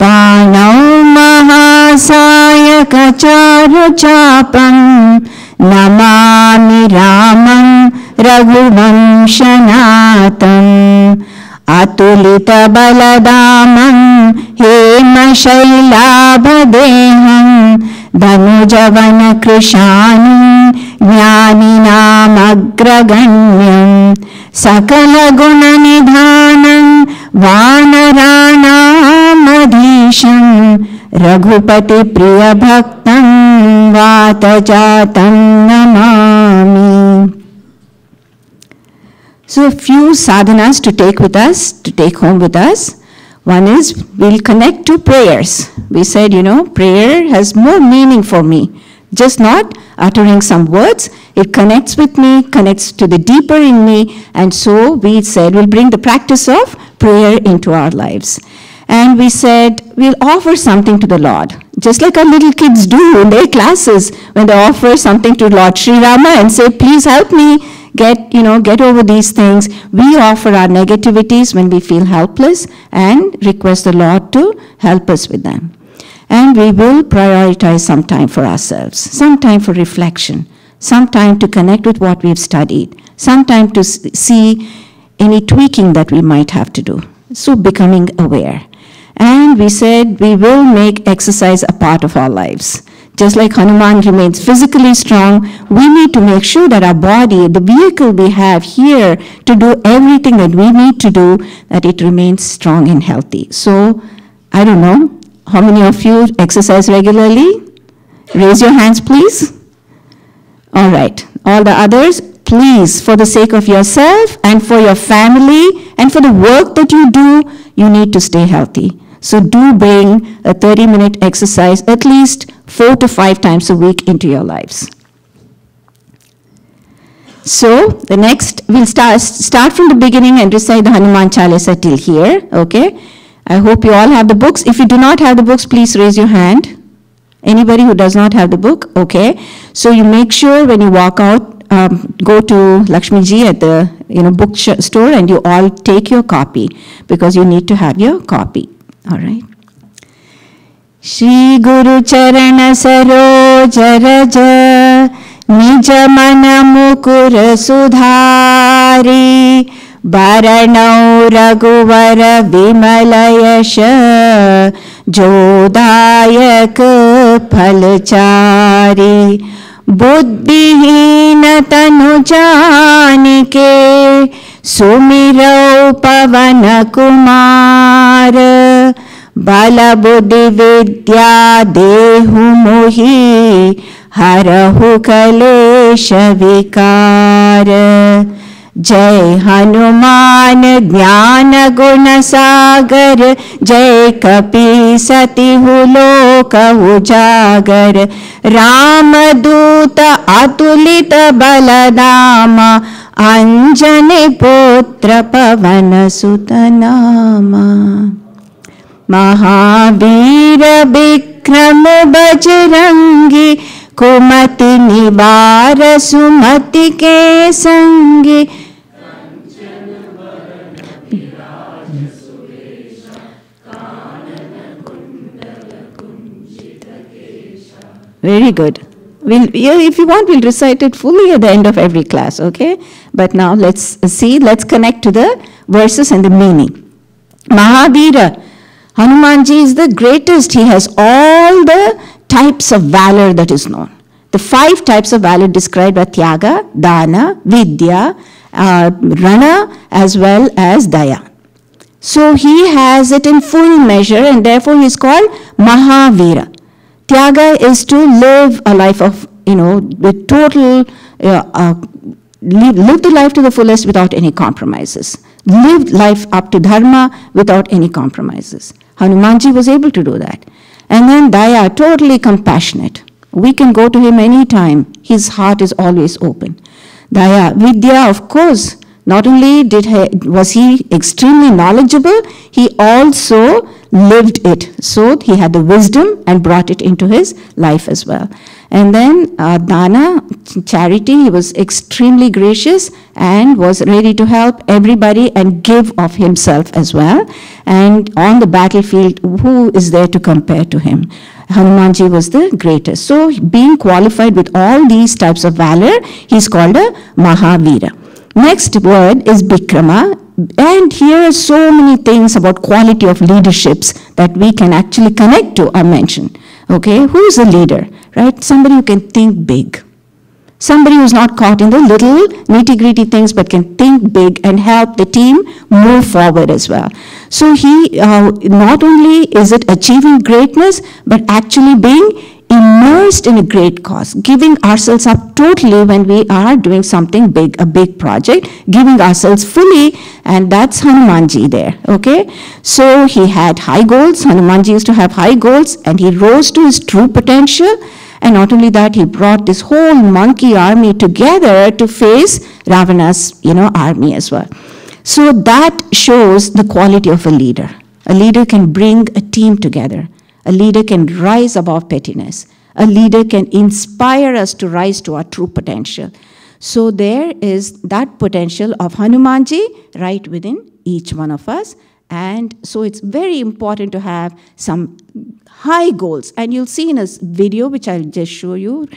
पाणौ महासायकचारुचापम् नमामि रामं रघुवंशनाथम्। अतुलितबलदामं हेमशैलाभदेहं धनुजवनकृशानि ज्ञानिनामग्रगण्यं सकलगुणनिधानं वानराणामधीशं रघुपतिप्रियभक्तं वातजातं Namami So, a few sadhanas to take with us, to take home with us. One is we'll connect to prayers. We said, you know, prayer has more meaning for me. Just not uttering some words, it connects with me, connects to the deeper in me, and so we said we'll bring the practice of prayer into our lives. And we said we'll offer something to the Lord, just like our little kids do in their classes when they offer something to Lord Sri Rama and say, please help me get you know get over these things we offer our negativities when we feel helpless and request the lord to help us with them. And we will prioritize some time for ourselves some time for reflection some time to connect with what we've studied some time to see any tweaking that we might have to do. So becoming aware and we said we will make exercise a part of our lives just like Hanuman remains physically strong, we need to make sure that our body, the vehicle we have here to do everything that we need to do, that it remains strong and healthy. So, I don't know, how many of you exercise regularly? Raise your hands, please. All right. All the others, please, for the sake of yourself and for your family and for the work that you do, you need to stay healthy. So do bring a 30 minute exercise at least four to five times a week into your lives. So the next, we'll start, start from the beginning and recite the Hanuman Chalisa till here, okay? I hope you all have the books. If you do not have the books, please raise your hand. Anybody who does not have the book, okay? So you make sure when you walk out, um, go to Lakshmi Ji at the you know book store and you all take your copy because you need to have your copy. All. Shri गुरु चरण सरोज रज, निज मन मुकुर सुधारी बरणौ रघुवर विमल यश जोदायक फलचारी बुद्धिहीन तनु जानिके सुमिरौ पवनकुमार कुमार बलबुधि विद्या देहुमुही हरः कलेश विकार। जय हनुमान ज्ञान गुण सागर जय कपि सति लोक उजागर। राम दूत अतुलित बलदाम अंजनी पुत्र पवन सुत नामा। महावीर विक्रम बजरंगी कुमति निवार सुमति के संगी Very good. We'll, if you want, we'll recite it fully at the end of every class, okay? But now let's see, let's connect to the verses and the meaning. Mahavira, Hanumanji is the greatest. He has all the types of valor that is known. The five types of valor described are Tyaga, Dana, Vidya, uh, Rana, as well as Daya. So he has it in full measure and therefore he is called Mahavira. Tyaga is to live a life of, you know, with total, uh, uh, live, live the life to the fullest without any compromises. Live life up to dharma without any compromises. Hanumanji was able to do that. And then Daya, totally compassionate. We can go to him anytime. His heart is always open. Daya, Vidya, of course, not only did he, was he extremely knowledgeable, he also lived it. So he had the wisdom and brought it into his life as well. And then uh, Dana, charity, he was extremely gracious and was ready to help everybody and give of himself as well. And on the battlefield, who is there to compare to him? Hanumanji was the greatest. So, being qualified with all these types of valor, he's called a Mahavira. Next word is Bikrama, and here are so many things about quality of leaderships that we can actually connect to are mentioned. Okay, who is a leader, right? Somebody who can think big. Somebody who's not caught in the little nitty gritty things but can think big and help the team move forward as well. So he, uh, not only is it achieving greatness, but actually being immersed in a great cause, giving ourselves up totally when we are doing something big, a big project, giving ourselves fully, and that's Hanumanji there, okay? So he had high goals, Hanumanji used to have high goals, and he rose to his true potential, and not only that, he brought this whole monkey army together to face Ravana's, you know, army as well. So that shows the quality of a leader. A leader can bring a team together. A leader can rise above pettiness. A leader can inspire us to rise to our true potential. So there is that potential of Hanumanji right within each one of us. And so it's very important to have some high goals. And you'll see in a video, which I'll just show you,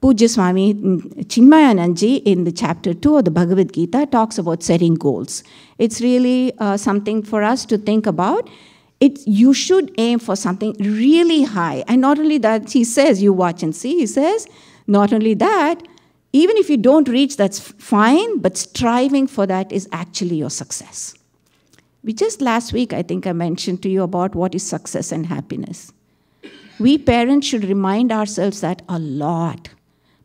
Pujya Swami Chinmayanandji in the chapter 2 of the Bhagavad Gita talks about setting goals. It's really uh, something for us to think about it, you should aim for something really high. And not only that, he says, you watch and see, he says, not only that, even if you don't reach, that's fine, but striving for that is actually your success. We just last week, I think I mentioned to you about what is success and happiness. We parents should remind ourselves that a lot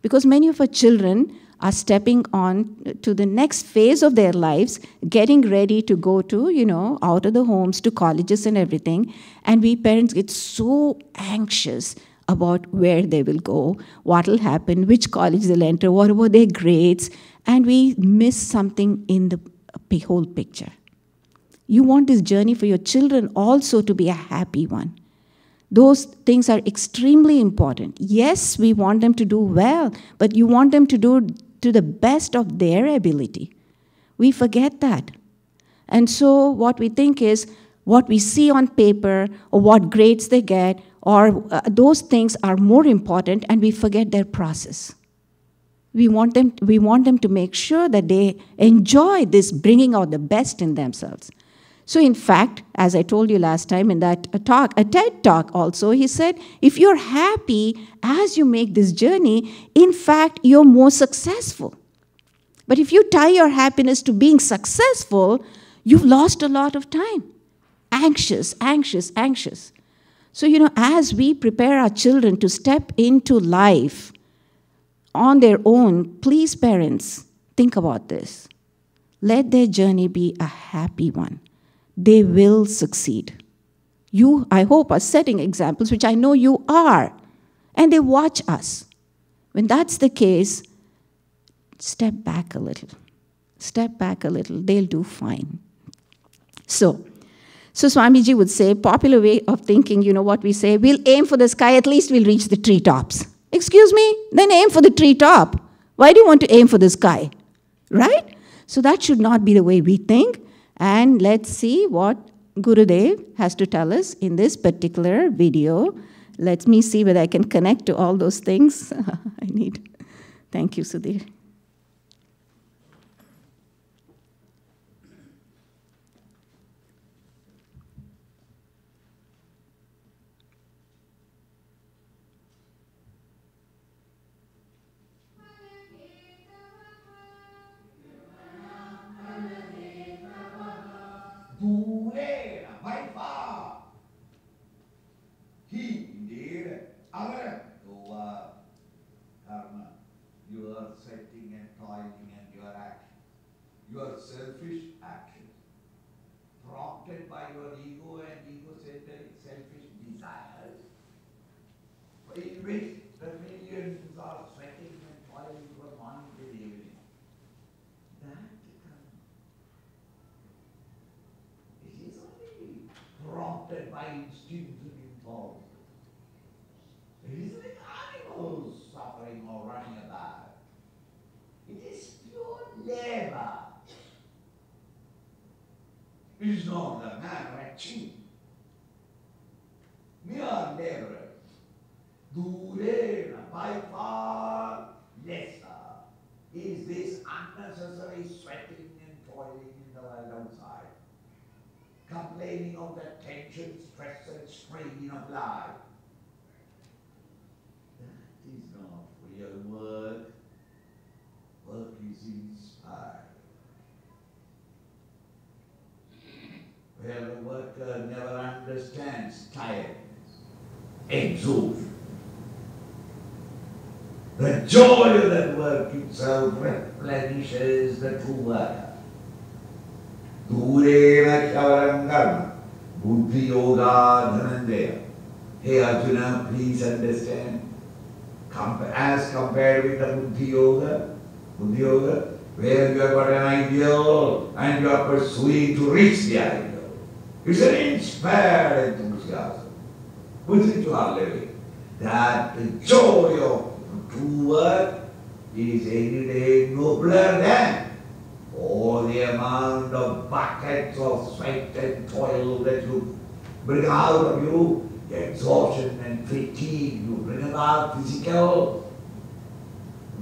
because many of our children are stepping on to the next phase of their lives, getting ready to go to, you know, out of the homes to colleges and everything. And we parents get so anxious about where they will go, what will happen, which college they'll enter, what were their grades, and we miss something in the whole picture. You want this journey for your children also to be a happy one. Those things are extremely important. Yes, we want them to do well, but you want them to do to the best of their ability. We forget that. And so what we think is what we see on paper or what grades they get or uh, those things are more important and we forget their process. We want, them, we want them to make sure that they enjoy this bringing out the best in themselves. So, in fact, as I told you last time in that uh, talk, a TED talk also, he said, if you're happy as you make this journey, in fact, you're more successful. But if you tie your happiness to being successful, you've lost a lot of time. Anxious, anxious, anxious. So, you know, as we prepare our children to step into life on their own, please, parents, think about this. Let their journey be a happy one they will succeed. You, I hope, are setting examples, which I know you are, and they watch us. When that's the case, step back a little. Step back a little, they'll do fine. So, so Swamiji would say, popular way of thinking, you know what we say, we'll aim for the sky, at least we'll reach the treetops. Excuse me? Then aim for the treetop. Why do you want to aim for the sky? Right? So that should not be the way we think. And let's see what Gurudev has to tell us in this particular video. Let me see whether I can connect to all those things I need. Thank you, Sudhir. Durena, by far. He indeed, Agara, over karma, your setting and toiling and your action, your selfish action, prompted by your ego and egocentric selfish desires, in which the millions are sweating and toiling from morning till evening. That it is only prompted by instincts and impulse. It is like animals is not the manner of achieving. Mere laborers, Durena, by far lesser is this unnecessary sweating and toiling in the world outside, complaining of the tension, stress, and strain of life. That is not real work. Work is inspired. Where the worker never understands tiredness, exhaustion. The joy of that work itself replenishes the true worker. Durena Kyavaram Karma, Buddhi Yoga Dhananjaya. Hey Arjuna, please understand. As compared with the Buddhi Yoga, Buddhi Yoga, where you have got an ideal and you are pursuing to reach the ideal. It's an inspired enthusiasm with which you are living. That the joy of true work is any day nobler than all the amount of buckets of sweat and toil that you bring out of you, the exhaustion and fatigue you bring about physical.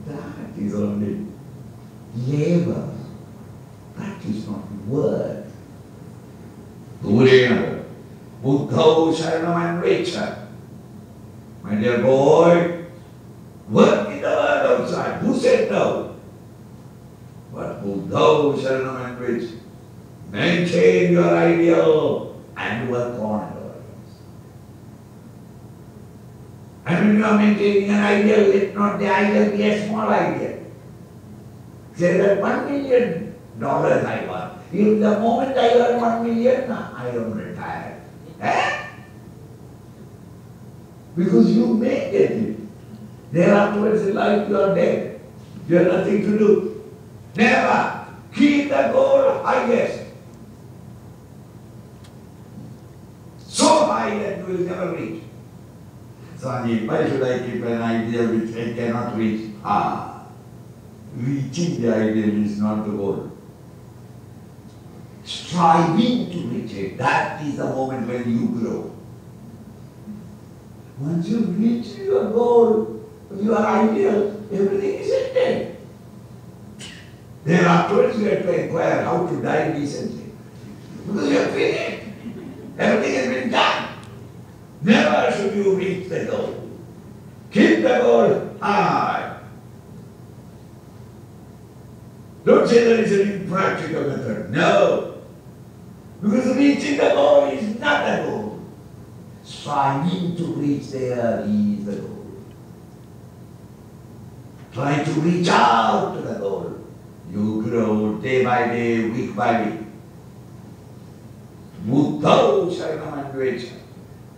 That is only labor. That is not work. Durena, Buddho Sharanam Anvecha. My dear boy, work in the world outside. Who said no? But Buddho Sharanam Anvecha. Maintain your ideal and work on it. And when you are maintaining an ideal, let not the ideal be a small ideal. Say that one million dollars I want. If the moment I earn one million, I am retired. Eh? Because you may get it. Thereafterwards in life you are dead. You have nothing to do. Never. Keep the goal highest. So high that you will never reach. Swami, why should I keep an ideal which I cannot reach? Ah, reaching the ideal is not the goal. Striving to reach it, that is the moment when you grow. Once you reach your goal, your ideal, everything is ended. Then afterwards you have to inquire how to die decently. Because you have finished. Everything has been done. Never should you reach the goal. Keep the goal high. Don't say that it's an impractical method. No. Because reaching the goal is not the goal. Striving to reach there is the goal. Try to reach out to the goal. You grow day by day, week by week. Buddha Sharanamandvecha.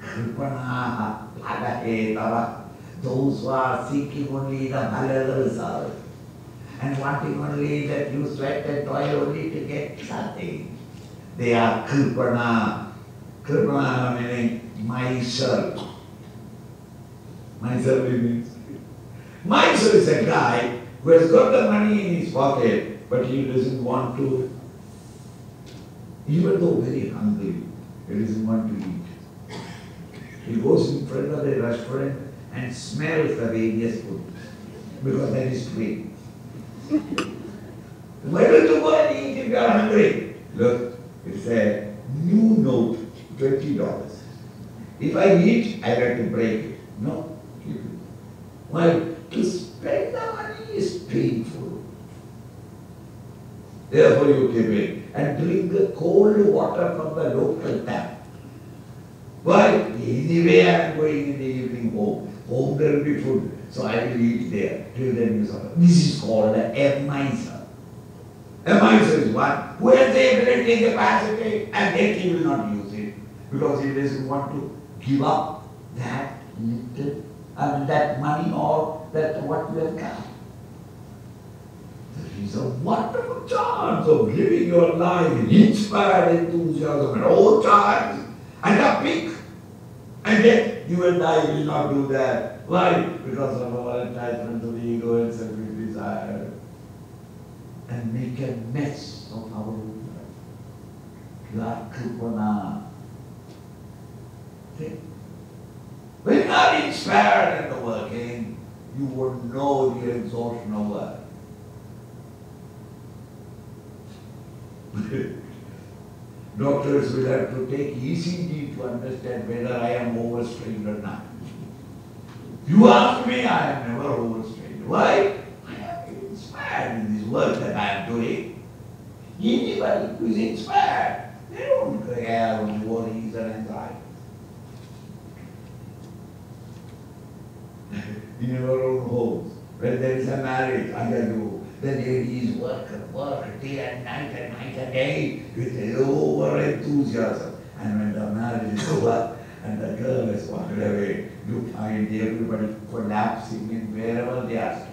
Kripanaha Bhagahetava. Those who are seeking only the Bhagavad result and wanting only that you sweat and toil only to get something. They are Kripana. Kripana meaning myself. Myself means. Myself is a guy who has got the money in his pocket, but he doesn't want to, even though very hungry, he doesn't want to eat. He goes in front of the restaurant and smells the various food because that is free. Why don't you go and eat if you are hungry? Look, it's a new note, twenty dollars. If I eat, I have to break it. No. Why? To spend the money is painful. Therefore you keep it and drink the cold water from the local tap. Why? Anyway I am going in the evening home. Home there will be food. So I will eat there till then you suffer. This is called a miser. A miser is one who has the ability and capacity and yet he will not use it because he doesn't want to give up that little, I mean that money or that what you have got. There is a wonderful chance of living your life in inspired enthusiasm at all times and a peak. And yet you and I will not do that. Why? Because of our attachment to the ego and selfish desire. And make a mess of our life. You are Kripana. See? When you are inspired in the working, you would know the exhaustion of work. Doctors will have to take ECG to understand whether I am overstrained or not. You ask me, I am never overstrained. Why? I am inspired work that I am doing. Anybody who is inspired, they don't care about worries and anxiety. in your own homes, when there is a marriage, tell you, the ladies work and work day and night and night and day with over enthusiasm. And when the marriage is over and the girl has walked away, you find everybody collapsing in wherever they are.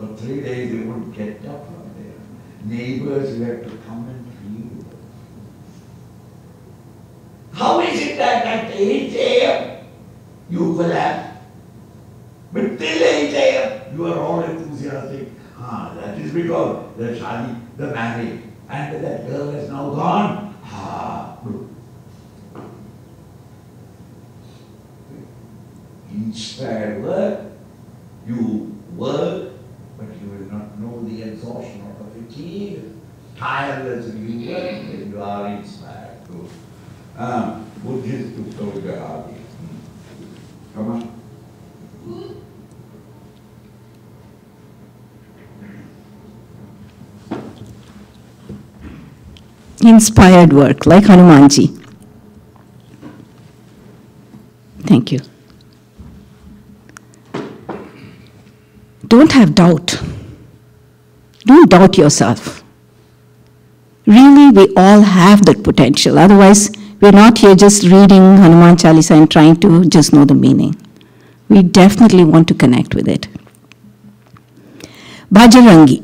For three days they won't get up from there. Neighbors will have to come and feel. How is it that at 8 a.m. you collapse? But till 8 a.m. you are all enthusiastic. Ah, that is because the shadi, the marriage, and that girl is now gone. Ah, good. Inspired work, you work, but you will not know the exhaustion of the fatigue. Tirelessly you work when you are inspired. Good. Um, Buddhist to Toga Come on. Inspired work, like Hanumanji. Thank you. Don't have doubt. Don't doubt yourself. Really, we all have that potential. Otherwise, we're not here just reading Hanuman Chalisa and trying to just know the meaning. We definitely want to connect with it. Bhajarangi.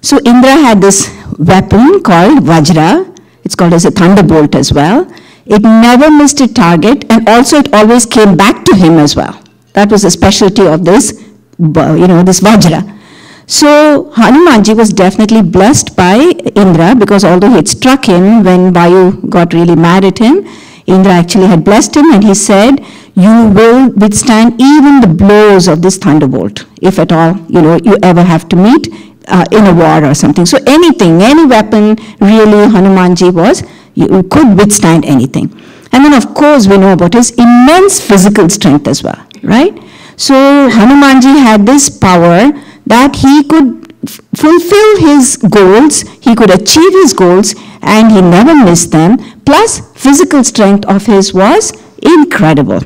So Indra had this weapon called Vajra. It's called as a thunderbolt as well. It never missed a target, and also it always came back to him as well. That was the specialty of this, you know, this Vajra. So Hanumanji was definitely blessed by Indra because although it struck him when Vayu got really mad at him, Indra actually had blessed him and he said, you will withstand even the blows of this thunderbolt, if at all, you know, you ever have to meet uh, in a war or something. So anything, any weapon, really Hanumanji was, you could withstand anything. And then of course we know about his immense physical strength as well, right? So Hanumanji had this power that he could fulfill his goals, he could achieve his goals, and he never missed them. Plus, physical strength of his was incredible.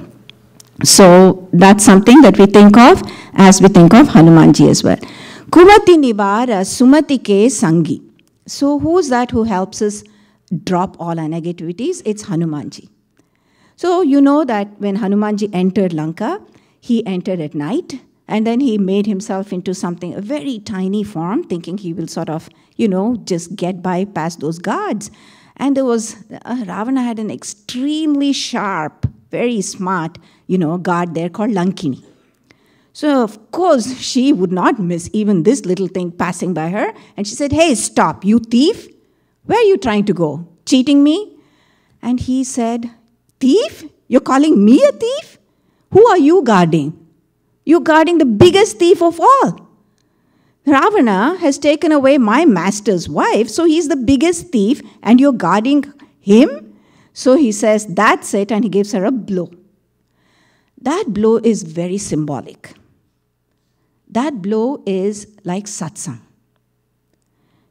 So that's something that we think of as we think of Hanumanji as well. Kumati Nivara Sumati Ke Sangi. So who's that who helps us drop all our negativities? It's Hanumanji. So you know that when Hanumanji entered Lanka, he entered at night and then he made himself into something, a very tiny form, thinking he will sort of, you know, just get by past those guards. And there was, uh, Ravana had an extremely sharp, very smart, you know, guard there called Lankini. So, of course, she would not miss even this little thing passing by her. And she said, Hey, stop, you thief! Where are you trying to go? Cheating me? And he said, Thief? You're calling me a thief? Who are you guarding? You're guarding the biggest thief of all. Ravana has taken away my master's wife, so he's the biggest thief, and you're guarding him? So he says, That's it, and he gives her a blow. That blow is very symbolic. That blow is like satsang.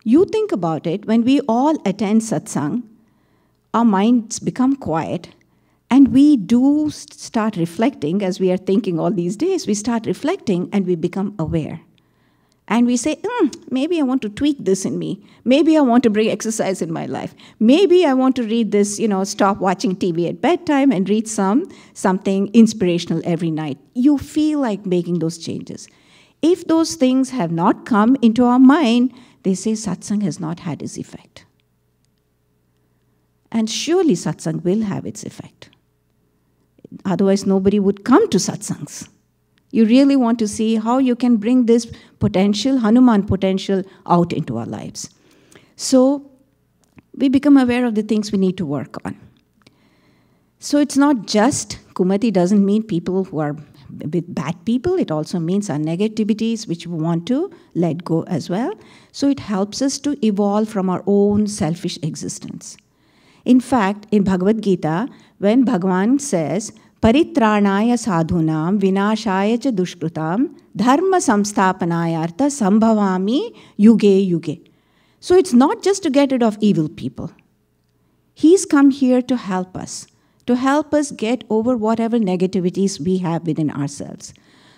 You think about it, when we all attend satsang, our minds become quiet and we do start reflecting as we are thinking all these days. We start reflecting and we become aware. And we say, mm, maybe I want to tweak this in me. Maybe I want to bring exercise in my life. Maybe I want to read this, you know, stop watching TV at bedtime and read some something inspirational every night. You feel like making those changes. If those things have not come into our mind, they say satsang has not had its effect. And surely satsang will have its effect. Otherwise, nobody would come to satsangs. You really want to see how you can bring this potential, Hanuman potential, out into our lives. So, we become aware of the things we need to work on. So it's not just Kumati doesn't mean people who are with bad people, it also means our negativities which we want to let go as well. So it helps us to evolve from our own selfish existence. In fact, in Bhagavad Gita, when Bhagavan says, Sadhunam vinashaya cha dushkrutam dharma samsthapanayartha sambhavami yuge yuge. So it's not just to get rid of evil people. He's come here to help us to help us get over whatever negativities we have within ourselves.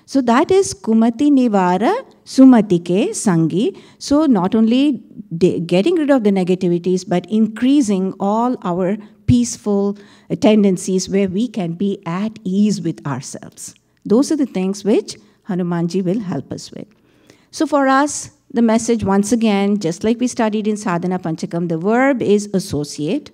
So that is Kumati Nivara Sumatike Sangi. So not only getting rid of the negativities, but increasing all our peaceful tendencies where we can be at ease with ourselves. Those are the things which Hanumanji will help us with. So for us, the message once again, just like we studied in Sadhana Panchakam, the verb is associate.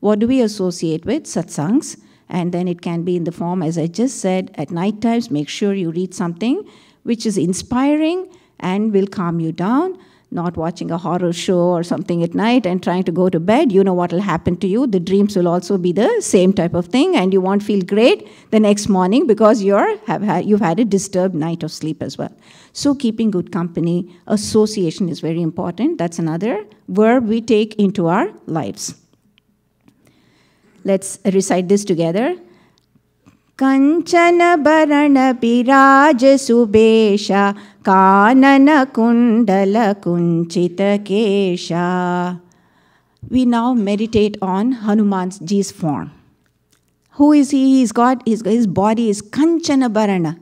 What do we associate with? Satsangs. And then it can be in the form, as I just said, at night times, make sure you read something which is inspiring and will calm you down. Not watching a horror show or something at night and trying to go to bed, you know what will happen to you. The dreams will also be the same type of thing, and you won't feel great the next morning because you're, have had, you've had a disturbed night of sleep as well. So, keeping good company, association is very important. That's another verb we take into our lives. Let's recite this together. Kunchita Kesha. We now meditate on Hanumanji's form. Who is he? He's got his, his body is Kanchana Barana.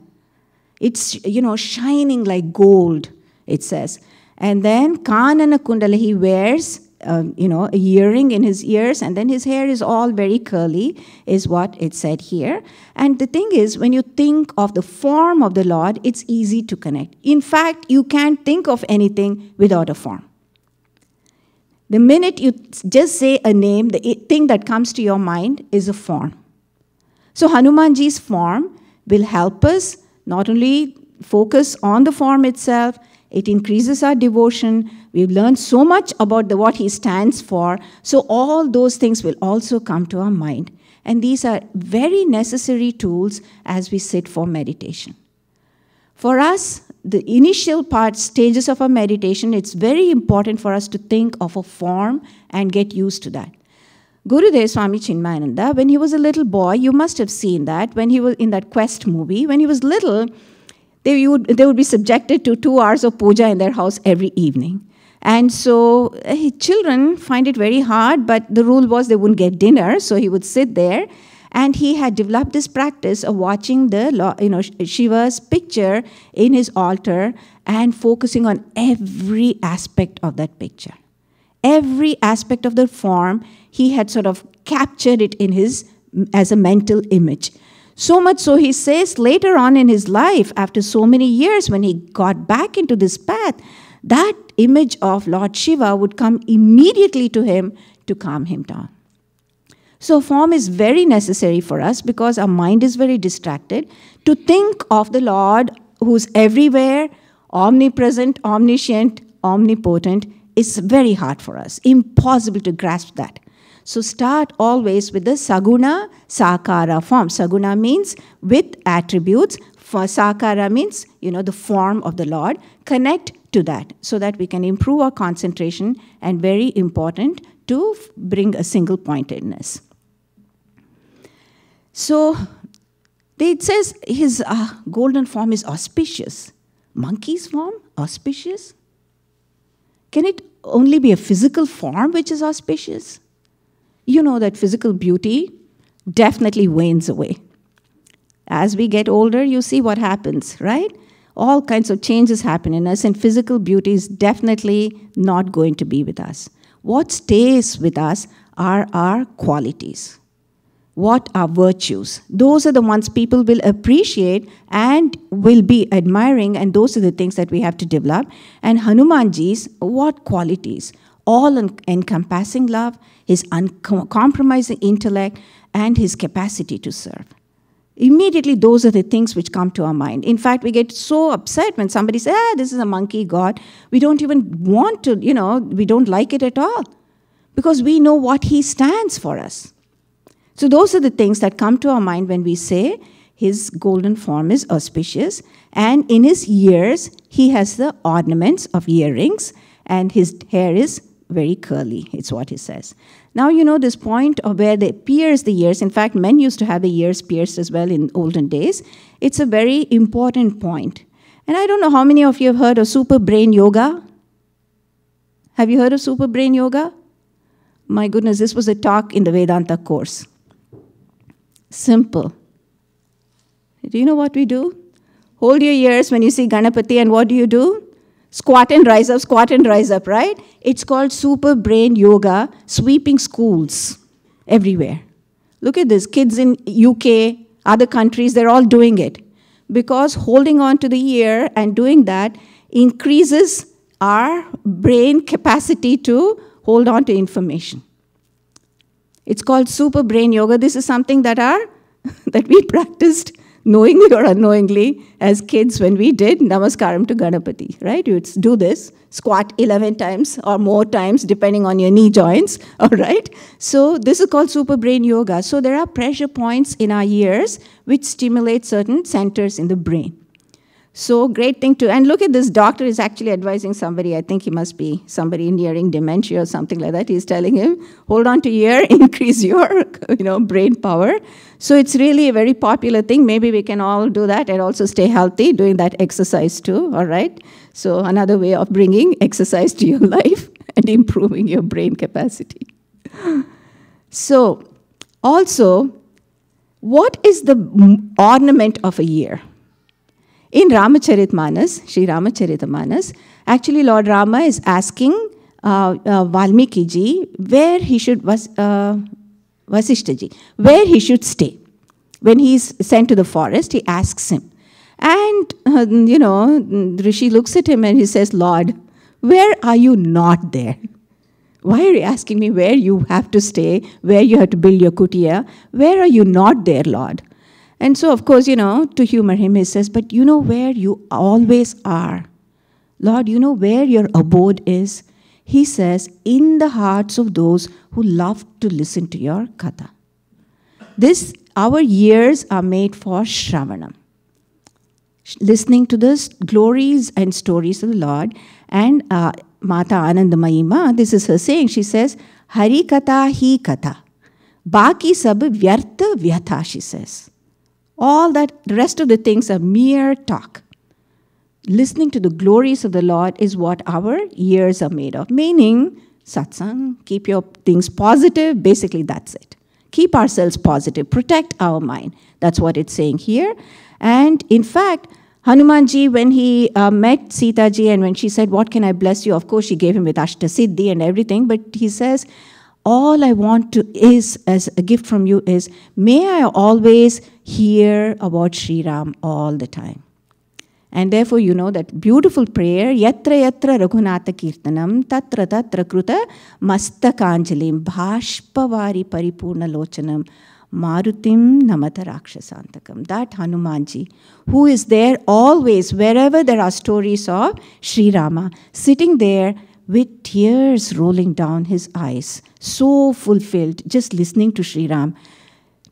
It's you know shining like gold, it says. And then Kanana Kundala, he wears um, you know, a earring in his ears, and then his hair is all very curly, is what it said here. And the thing is, when you think of the form of the Lord, it's easy to connect. In fact, you can't think of anything without a form. The minute you just say a name, the thing that comes to your mind is a form. So, Hanumanji's form will help us not only focus on the form itself, it increases our devotion. We've learned so much about the, what he stands for. So, all those things will also come to our mind. And these are very necessary tools as we sit for meditation. For us, the initial part, stages of our meditation, it's very important for us to think of a form and get used to that. Gurudev Swami Chinmayananda, when he was a little boy, you must have seen that when he was in that Quest movie, when he was little, they would, they would be subjected to two hours of puja in their house every evening. And so uh, children find it very hard, but the rule was they wouldn't get dinner, so he would sit there. And he had developed this practice of watching the you know, Shiva's picture in his altar and focusing on every aspect of that picture. Every aspect of the form, he had sort of captured it in his as a mental image. So much so, he says later on in his life, after so many years, when he got back into this path, that image of Lord Shiva would come immediately to him to calm him down. So, form is very necessary for us because our mind is very distracted. To think of the Lord who's everywhere, omnipresent, omniscient, omnipotent, is very hard for us. Impossible to grasp that. So start always with the saguna sakara form. Saguna means with attributes. For sakara means, you know, the form of the Lord. Connect to that so that we can improve our concentration and very important to bring a single pointedness. So it says his uh, golden form is auspicious. Monkey's form, auspicious? Can it only be a physical form which is auspicious? you know that physical beauty definitely wanes away. As we get older, you see what happens, right? All kinds of changes happen in us, and physical beauty is definitely not going to be with us. What stays with us are our qualities. What are virtues? Those are the ones people will appreciate and will be admiring, and those are the things that we have to develop. And Hanumanji's, what qualities? all encompassing love, his uncompromising intellect, and his capacity to serve. Immediately, those are the things which come to our mind. In fact, we get so upset when somebody says, ah, this is a monkey god. We don't even want to, you know, we don't like it at all. because we know what he stands for us. So, those are the things that come to our mind when we say his golden form is auspicious, and in his ears, he has the ornaments of earrings, and his hair is very curly, it's what he says. Now, you know, this point of where they pierce the ears, in fact, men used to have the ears pierced as well in olden days. It's a very important point. And I don't know how many of you have heard of super brain yoga. Have you heard of super brain yoga? My goodness, this was a talk in the Vedanta course. Simple. Do you know what we do? Hold your ears when you see Ganapati, and what do you do? Squat and rise up, squat and rise up, right? It's called super brain yoga, sweeping schools everywhere. Look at this. Kids in UK, other countries, they're all doing it. Because holding on to the ear and doing that increases our brain capacity to hold on to information. It's called super brain yoga. This is something that our that we practiced knowingly or unknowingly as kids when we did namaskaram to Ganapati, right? You would do this, squat 11 times or more times depending on your knee joints, all right? So this is called super brain yoga. So there are pressure points in our ears which stimulate certain centers in the brain. So great thing to, and look at this doctor is actually advising somebody, I think he must be somebody nearing dementia or something like that. He's telling him, hold on to your, increase your, you know, brain power. So it's really a very popular thing. Maybe we can all do that and also stay healthy, doing that exercise too, all right? So another way of bringing exercise to your life and improving your brain capacity. So also, what is the ornament of a year? In Ramacharitmanas, Sri Ramacharitmanas, actually Lord Rama is asking uh, uh, Valmiki ji where he should, uh, ji, where he should stay. When he's sent to the forest, he asks him. And, uh, you know, Rishi looks at him and he says, Lord, where are you not there? Why are you asking me where you have to stay, where you have to build your kutia? Where are you not there, Lord? And so, of course, you know, to humor him, he says, But you know where you always are. Lord, you know where your abode is. He says, In the hearts of those who love to listen to your katha. This, our ears are made for Shravanam. Listening to the glories and stories of the Lord. And uh, Mata Anandamayima, this is her saying, she says, Hari katha hi katha. Baki sab vyartha vyatha, she says. All that, the rest of the things are mere talk. Listening to the glories of the Lord is what our ears are made of. Meaning, satsang, keep your things positive. Basically, that's it. Keep ourselves positive, protect our mind. That's what it's saying here. And in fact, Hanumanji, when he uh, met Sita ji and when she said, What can I bless you? Of course, she gave him with Ashta Siddhi and everything, but he says, all I want to is as a gift from you is may I always hear about Sri Ram all the time. And therefore, you know that beautiful prayer, Yatra Yatra Raghunatha Kirtanam, Tatra Tatra Kruta Mastakanjalim, Bhashpavari Paripurna Lochanam, Marutim Namata Rakshasantakam. That Hanumanji, who is there always, wherever there are stories of Sri Rama, sitting there with tears rolling down his eyes, so fulfilled, just listening to Sri Ram.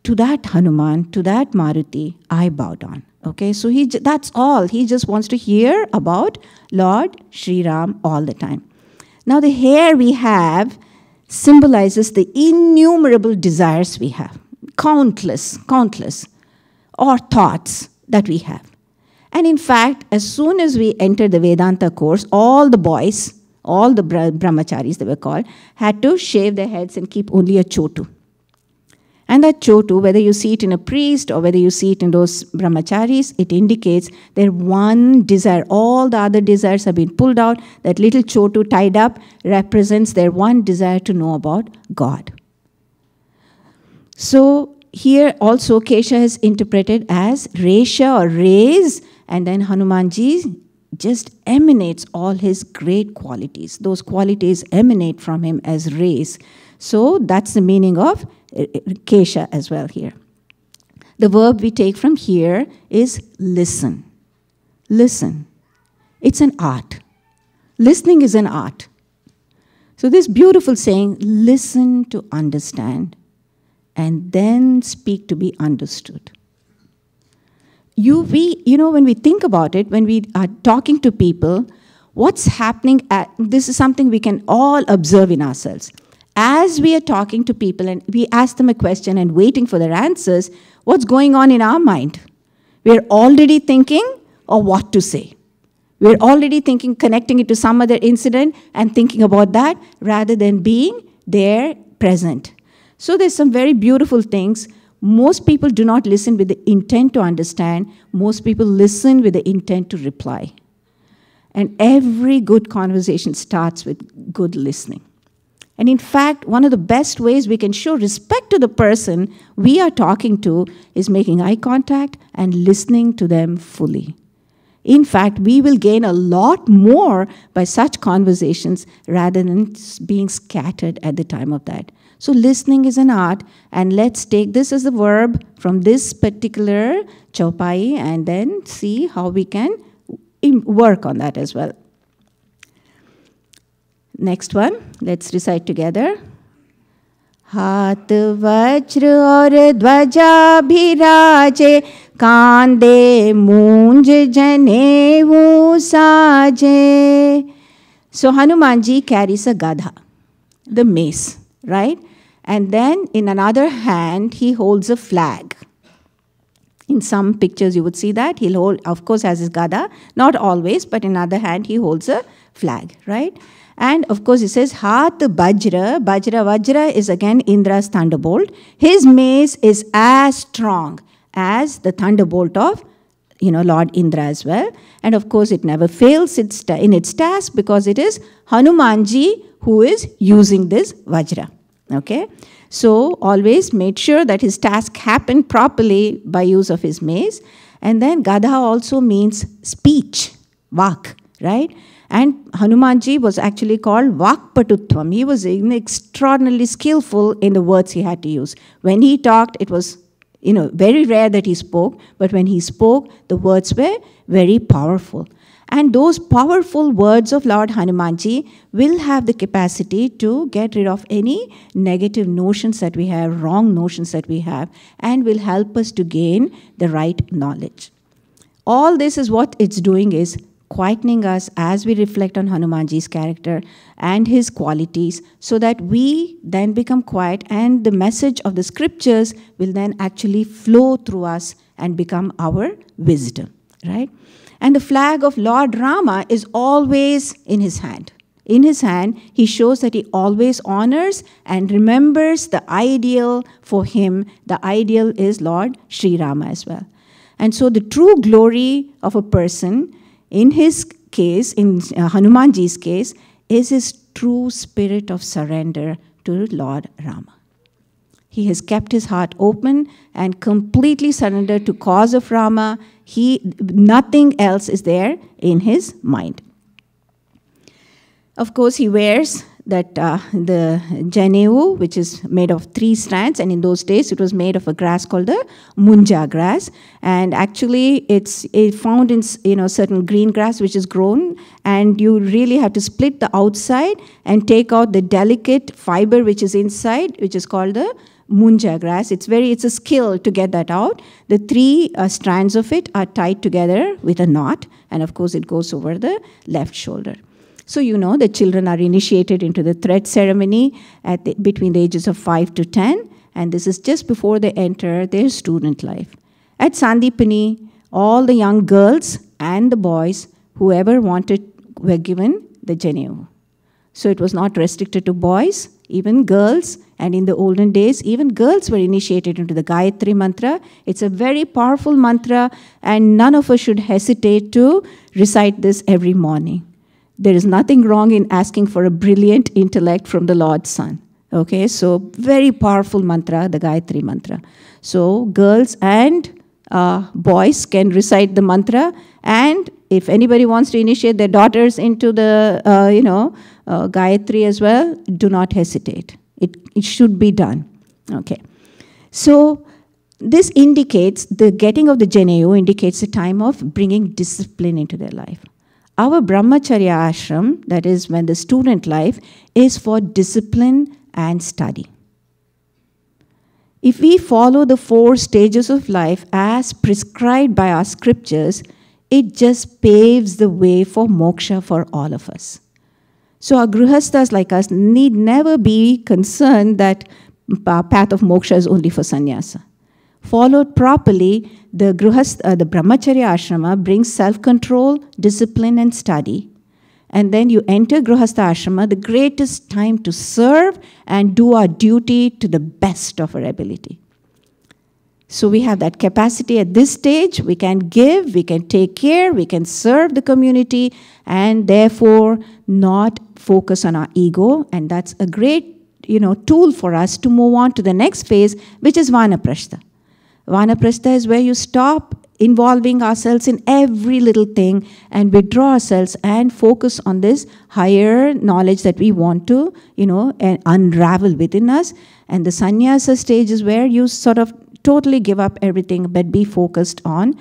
To that Hanuman, to that Maruti, I bow down. Okay, so he that's all. He just wants to hear about Lord Sri Ram all the time. Now, the hair we have symbolizes the innumerable desires we have, countless, countless, or thoughts that we have. And in fact, as soon as we enter the Vedanta course, all the boys, all the brahmacharis they were called, had to shave their heads and keep only a chotu. And that chotu, whether you see it in a priest or whether you see it in those brahmacharis, it indicates their one desire. All the other desires have been pulled out. That little chotu tied up represents their one desire to know about God. So here also Kesha is interpreted as Resha or raise, and then Hanumanji just emanates all his great qualities. Those qualities emanate from him as rays. So that's the meaning of Uh, uh, Kesha as well here. The verb we take from here is listen. Listen. It's an art. Listening is an art. So, this beautiful saying listen to understand and then speak to be understood. You, we, you know, when we think about it, when we are talking to people, what's happening, at, this is something we can all observe in ourselves. As we are talking to people and we ask them a question and waiting for their answers, what's going on in our mind? We're already thinking of what to say. We're already thinking, connecting it to some other incident and thinking about that rather than being there present. So there's some very beautiful things. Most people do not listen with the intent to understand. Most people listen with the intent to reply. And every good conversation starts with good listening. And in fact, one of the best ways we can show respect to the person we are talking to is making eye contact and listening to them fully. In fact, we will gain a lot more by such conversations rather than being scattered at the time of that. So, listening is an art, and let's take this as a verb from this particular chaupai and then see how we can work on that as well. Next one, let's recite together. हाथ वज्र और ध्वजा भिराजे कांदे मूंज जने साजे So Hanumanji carries a gadha, the mace, right? And then in another hand, he holds a flag. In some pictures, you would see that. He'll hold, of course, has his gada, not always, but in other hand, he holds a flag, right? And of course, it says Hat Bajra. Bajra Vajra is again Indra's thunderbolt. His mace is as strong as the thunderbolt of you know Lord Indra as well. And of course, it never fails in its task because it is Hanumanji who is using this Vajra. Okay? So always made sure that his task happened properly by use of his mace. And then Gadha also means speech, vak, right? And Hanumanji was actually called Vakpatutvam. He was extraordinarily skillful in the words he had to use. When he talked, it was you know very rare that he spoke, but when he spoke, the words were very powerful. And those powerful words of Lord Hanumanji will have the capacity to get rid of any negative notions that we have, wrong notions that we have, and will help us to gain the right knowledge. All this is what it's doing is quietening us as we reflect on Hanumanji's character and his qualities so that we then become quiet and the message of the scriptures will then actually flow through us and become our wisdom, right? And the flag of Lord Rama is always in his hand. In his hand, he shows that he always honors and remembers the ideal for him. The ideal is Lord Sri Rama as well. And so, the true glory of a person in his case, in uh, Hanumanji's case, is his true spirit of surrender to Lord Rama. He has kept his heart open and completely surrendered to cause of Rama. He, nothing else is there in his mind. Of course, he wears that uh, the Janeu, which is made of three strands, and in those days it was made of a grass called the munja grass. And actually, it's it found in you know certain green grass which is grown, and you really have to split the outside and take out the delicate fiber which is inside, which is called the munja grass. It's very it's a skill to get that out. The three uh, strands of it are tied together with a knot, and of course, it goes over the left shoulder. So, you know, the children are initiated into the thread ceremony at the, between the ages of 5 to 10, and this is just before they enter their student life. At Sandipani, all the young girls and the boys, whoever wanted, were given the Janeu. So it was not restricted to boys, even girls, and in the olden days, even girls were initiated into the Gayatri mantra. It's a very powerful mantra, and none of us should hesitate to recite this every morning. There is nothing wrong in asking for a brilliant intellect from the Lord's Sun. Okay, so very powerful mantra, the Gayatri mantra. So girls and uh, boys can recite the mantra, and if anybody wants to initiate their daughters into the, uh, you know, uh, Gayatri as well, do not hesitate. It, it should be done. Okay. So this indicates the getting of the Janeu indicates a time of bringing discipline into their life Our brahmacharya ashram, that is when the student life, is for discipline and study. If we follow the four stages of life as prescribed by our scriptures, it just paves the way for moksha for all of us. So, our grihasthas like us need never be concerned that uh, path of moksha is only for sannyasa. Followed properly, the, grihast, uh, the brahmacharya ashrama brings self control, discipline, and study. And then you enter grihastha ashrama, the greatest time to serve and do our duty to the best of our ability. So we have that capacity at this stage. We can give, we can take care, we can serve the community, and therefore not focus on our ego. And that's a great you know, tool for us to move on to the next phase, which is Vanaprastha. Vanaprastha is where you stop involving ourselves in every little thing and withdraw ourselves and focus on this higher knowledge that we want to, you know, unravel within us. And the sannyasa stage is where you sort of totally give up everything but be focused on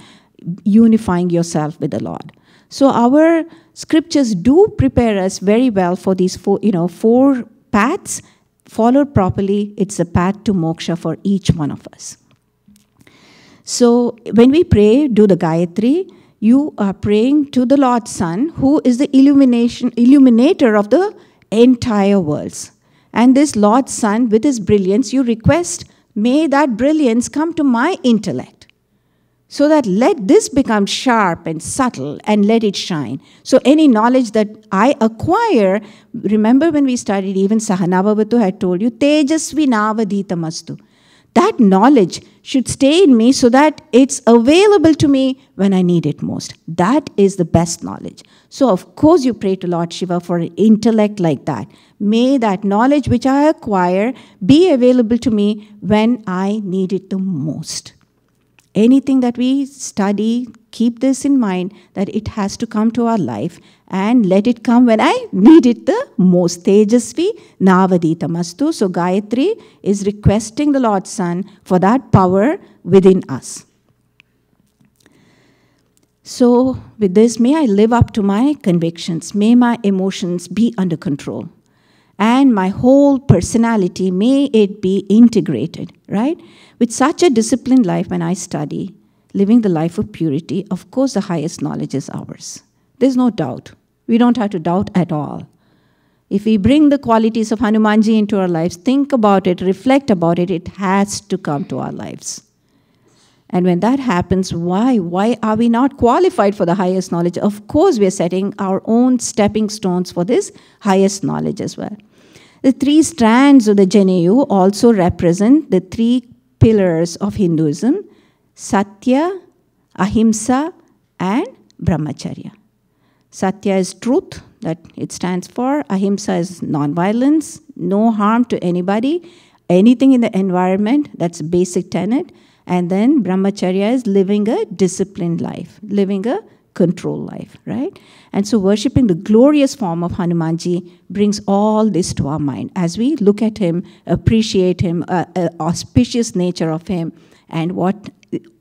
unifying yourself with the Lord. So our scriptures do prepare us very well for these four, you know, four paths. Followed properly, it's a path to moksha for each one of us. So when we pray, do the Gayatri, you are praying to the Lord Sun, who is the illumination, illuminator of the entire worlds. And this Lord Sun, with his brilliance, you request, may that brilliance come to my intellect. So that let this become sharp and subtle and let it shine. So any knowledge that I acquire, remember when we studied, even Sahanavavatu had told you, Tejasvi Navaditamastu. That knowledge should stay in me so that it's available to me when I need it most. That is the best knowledge. So, of course, you pray to Lord Shiva for an intellect like that. May that knowledge which I acquire be available to me when I need it the most. Anything that we study, keep this in mind that it has to come to our life and let it come when I need it the most. Tejasvi Navaditamastu. So Gayatri is requesting the Lord Sun for that power within us. So, with this, may I live up to my convictions. May my emotions be under control. And my whole personality, may it be integrated, right? With such a disciplined life, when I study, living the life of purity, of course, the highest knowledge is ours. There's no doubt. We don't have to doubt at all. If we bring the qualities of Hanumanji into our lives, think about it, reflect about it, it has to come to our lives. And when that happens, why? Why are we not qualified for the highest knowledge? Of course, we are setting our own stepping stones for this highest knowledge as well. The three strands of the Janeu also represent the three pillars of Hinduism Satya, Ahimsa, and Brahmacharya. Satya is truth, that it stands for. Ahimsa is non-violence, no harm to anybody, anything in the environment, that's basic tenet. And then Brahmacharya is living a disciplined life, living a control life, right? And so worshipping the glorious form of Hanumanji brings all this to our mind as we look at him, appreciate him, uh, uh, auspicious nature of him, and what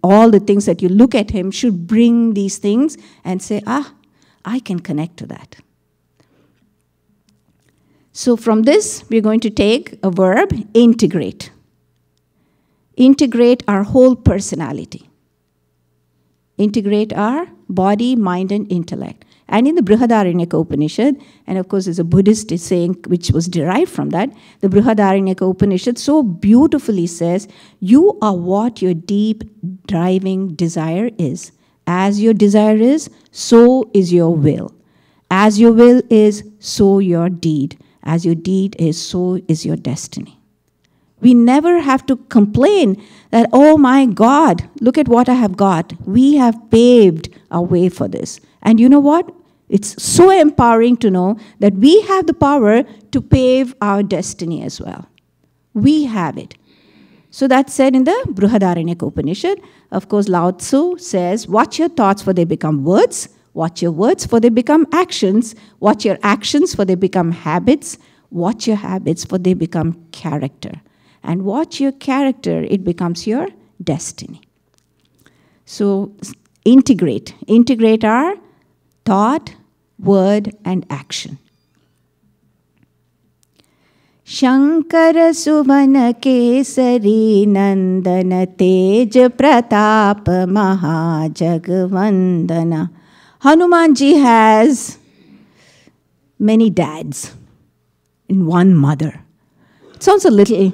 all the things that you look at him should bring these things and say, ah, I can connect to that. So from this, we're going to take a verb, integrate. Integrate our whole personality. Integrate our body, mind, and intellect. And in the Brihadaranyaka Upanishad, and of course there's a Buddhist saying which was derived from that, the Brihadaranyaka Upanishad so beautifully says, You are what your deep driving desire is. As your desire is, so is your will. As your will is, so your deed. As your deed is, so is your destiny. We never have to complain that, oh my God, look at what I have got. We have paved a way for this. And you know what? It's so empowering to know that we have the power to pave our destiny as well. We have it. So that's said in the Brihadaranyaka Upanishad. Of course, Lao Tzu says, Watch your thoughts, for they become words. Watch your words, for they become actions. Watch your actions, for they become habits. Watch your habits, for they become character And watch your character, it becomes your destiny. So integrate. Integrate our thought, word, and action. Shankar सुवन केसरी नन्दन तेज Pratap महाजगवन्दन Hanumanji has many dads in one mother. It sounds a little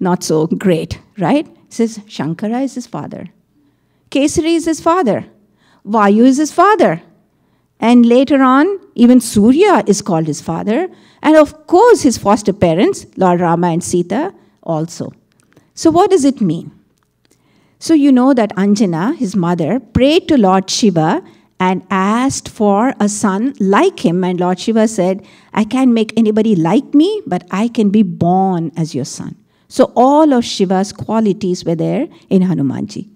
not so great, right? He says Shankara is his father. Kesari is his father. Vayu is his father. And later on, even Surya is called his father. And of course, his foster parents, Lord Rama and Sita, also. So, what does it mean? So, you know that Anjana, his mother, prayed to Lord Shiva and asked for a son like him. And Lord Shiva said, I can't make anybody like me, but I can be born as your son. So, all of Shiva's qualities were there in Hanumanji.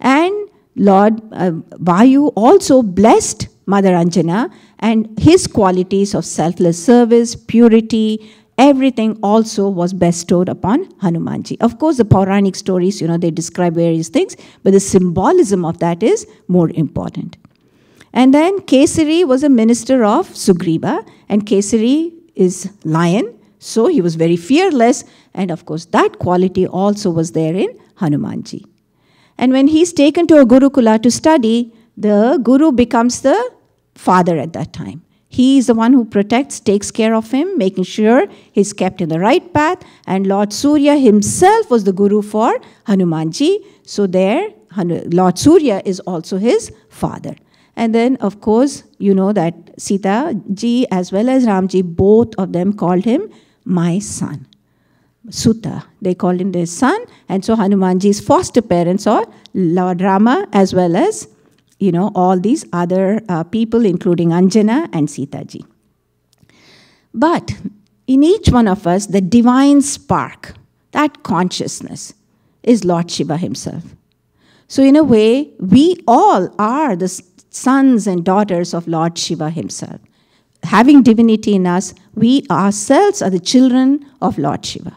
And Lord uh, Vayu also blessed Mother Anjana, and his qualities of selfless service, purity, everything also was bestowed upon Hanumanji. Of course, the Puranic stories, you know, they describe various things, but the symbolism of that is more important. And then Kesari was a minister of Sugriva, and Kesari is lion, so he was very fearless, and of course, that quality also was there in Hanumanji. And when he's taken to a Gurukula to study, the Guru becomes the father at that time. He is the one who protects, takes care of him, making sure he's kept in the right path. And Lord Surya himself was the Guru for Hanumanji. So there, Lord Surya is also his father. And then, of course, you know that Sita ji as well as Ramji, both of them called him my son. Suta. They called him their son. And so Hanumanji's foster parents are Lord Rama as well as, you know, all these other uh, people, including Anjana and Sita ji. But in each one of us, the divine spark, that consciousness, is Lord Shiva himself. So, in a way, we all are the sons and daughters of Lord Shiva himself. Having divinity in us, we ourselves are the children of Lord Shiva.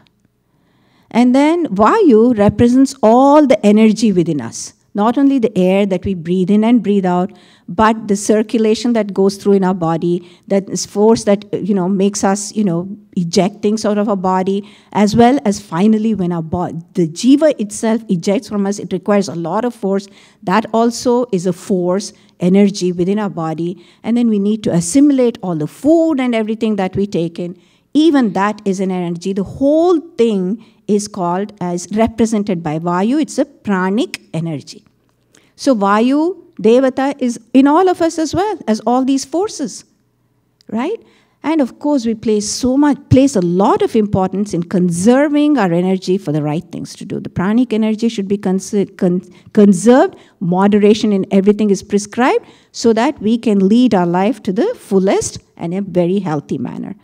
And then Vayu represents all the energy within us, not only the air that we breathe in and breathe out, but the circulation that goes through in our body, that is force that uh, you know makes us you know eject things out of our body, as well as finally when our body, the jiva itself ejects from us, it requires a lot of force. That also is a force energy within our body, and then we need to assimilate all the food and everything that we take in. Even that is an energy. The whole thing is called as represented by Vayu. It's a pranic energy. So Vayu, Devata is in all of us as well as all these forces, right? And of course, we place so much, place a lot of importance in conserving our energy for the right things to do. The pranic energy should be con conserved. Moderation in everything is prescribed so that we can lead our life to the fullest and a very healthy manner.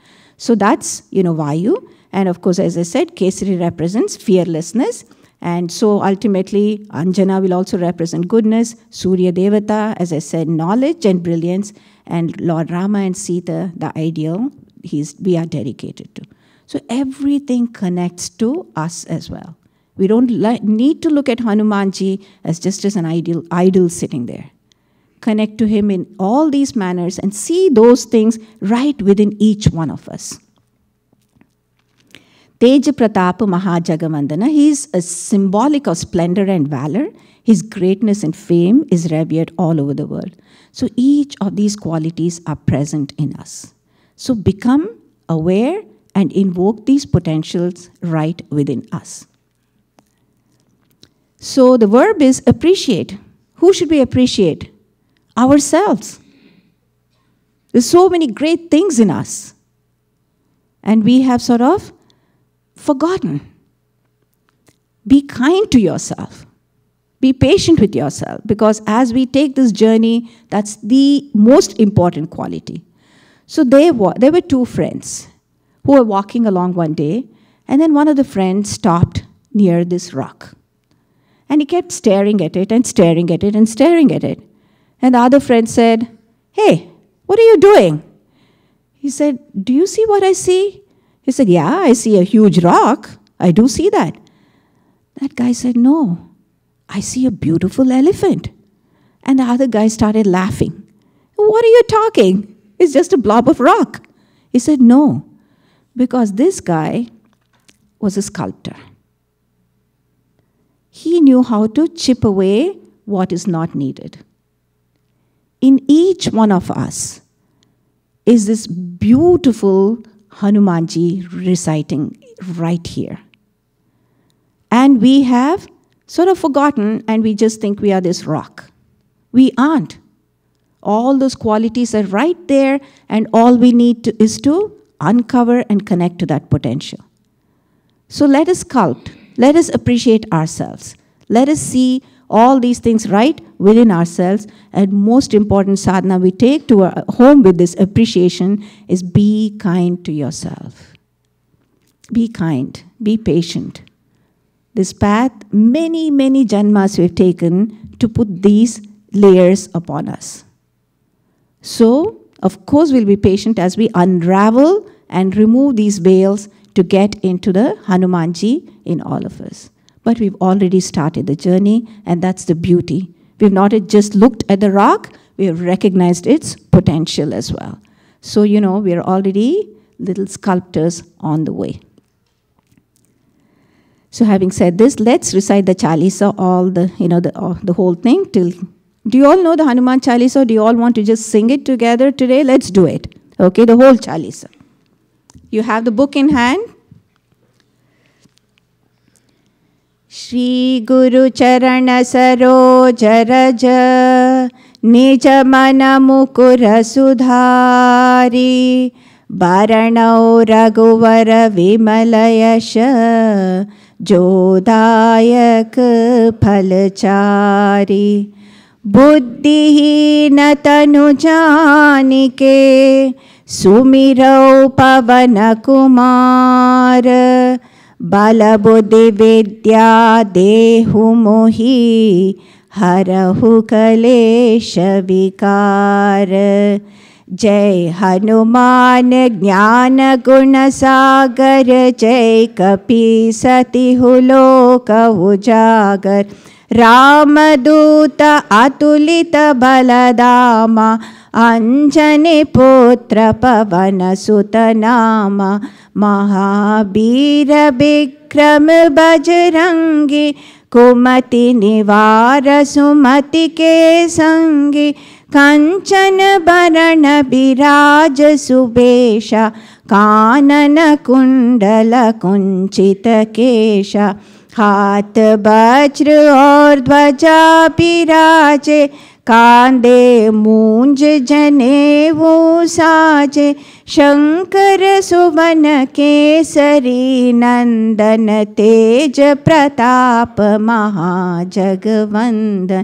So that's, you know, Vayu. And of course, as I said, Kesari represents fearlessness. And so ultimately, Anjana will also represent goodness, Surya Devata, as I said, knowledge and brilliance, and Lord Rama and Sita, the ideal he's, we are dedicated to. So everything connects to us as well. We don't need to look at Hanumanji as just as an ideal idol sitting there. Connect to him in all these manners and see those things right within each one of us. Tej Pratap Mahajagvandana, he is a symbolic of splendor and valor. His greatness and fame is revered all over the world. So each of these qualities are present in us. So become aware and invoke these potentials right within us. So the verb is appreciate. Who should we appreciate? Ourselves. There's so many great things in us. And we have sort of forgotten. Be kind to yourself. Be patient with yourself because as we take this journey, that's the most important quality. So they were, there were two friends who were walking along one day, and then one of the friends stopped near this rock. And he kept staring at it and staring at it and staring at it. And the other friend said, Hey, what are you doing? He said, Do you see what I see? He said, Yeah, I see a huge rock. I do see that. That guy said, No, I see a beautiful elephant. And the other guy started laughing. What are you talking? It's just a blob of rock. He said, No, because this guy was a sculptor. He knew how to chip away what is not needed. In each one of us is this beautiful Hanumanji reciting right here. And we have sort of forgotten and we just think we are this rock. We aren't. All those qualities are right there, and all we need to, is to uncover and connect to that potential. So let us sculpt, let us appreciate ourselves, let us see all these things right within ourselves. And most important sadhana we take to our home with this appreciation is be kind to yourself. Be kind, be patient. This path, many, many janmas we've taken to put these layers upon us. So, of course, we'll be patient as we unravel and remove these veils to get into the Hanumanji in all of us. But we've already started the journey, and that's the beauty. We've not just looked at the rock, we have recognized its potential as well. So, you know, we're already little sculptors on the way. So, having said this, let's recite the Chalisa, all the, you know, the, uh, the whole thing till. Do you all know the Hanuman Chalisa? Do you all want to just sing it together today? Let's do it. Okay, the whole Chalisa. You have the book in hand. श्रीगुरुचरणसरोजरज निजमनमुकुरसुधारी वरणौ रघुवरविमलयश जोदायकफलचारि बुद्धिहीनतनुजानिके सुमिरौ Pawankumar बलबुद्धिविद्या देहुमुहि हरहु कलेशविकार। जय हनुमान ज्ञानगुणसागर जय कपि सतिहु लोक उजागर। रामदूत अतुलित बलदामा अञ्जनि पुत्र पवन महावीर विक्रम बजरंगी कुमति निवार सुमति के संगी कंचन बरण विराज सुबेशा कानन कुंडल कुंचित केशा हाथ वज्र और ध्वजा विराजे कांदे मूंज जने वो साजे। शंकर सुवन केसरी नंदन तेज प्रताप महाजगवंदन।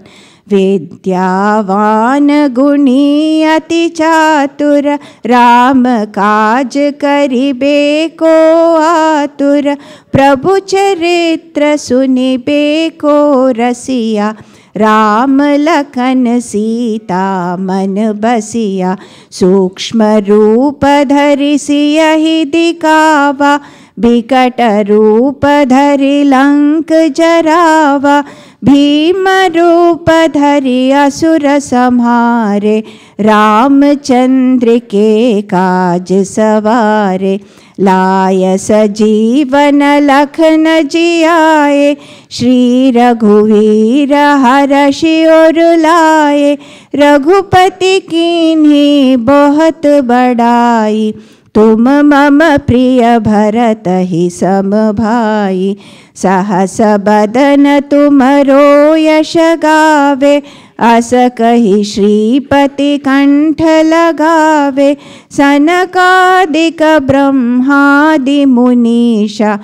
विद्यावान गुणी अति चातुर, राम काज करिबे को आतुर। प्रभु चरित्र सुनिबे को रसिया राम लखन सीता मन बसिया, सूक्ष्म रूप धरि सियहि दिखावा, विकट रूप धरि लंक जरावा भीम रूप धरि असुर संहारे रामचंद्र के काज सवारे लाय सजीवन लखन जियाए श्री रघुवीर हर शिवर लाए रघुपति कीन्ही बहुत बड़ाई। तुम मम प्रिय भरत ही सम भाई। सहस बदन तुमरो यश गावे। अस कही श्रीपति कंठ लगावे। सनकादिक ब्रह्मादि मुनीषा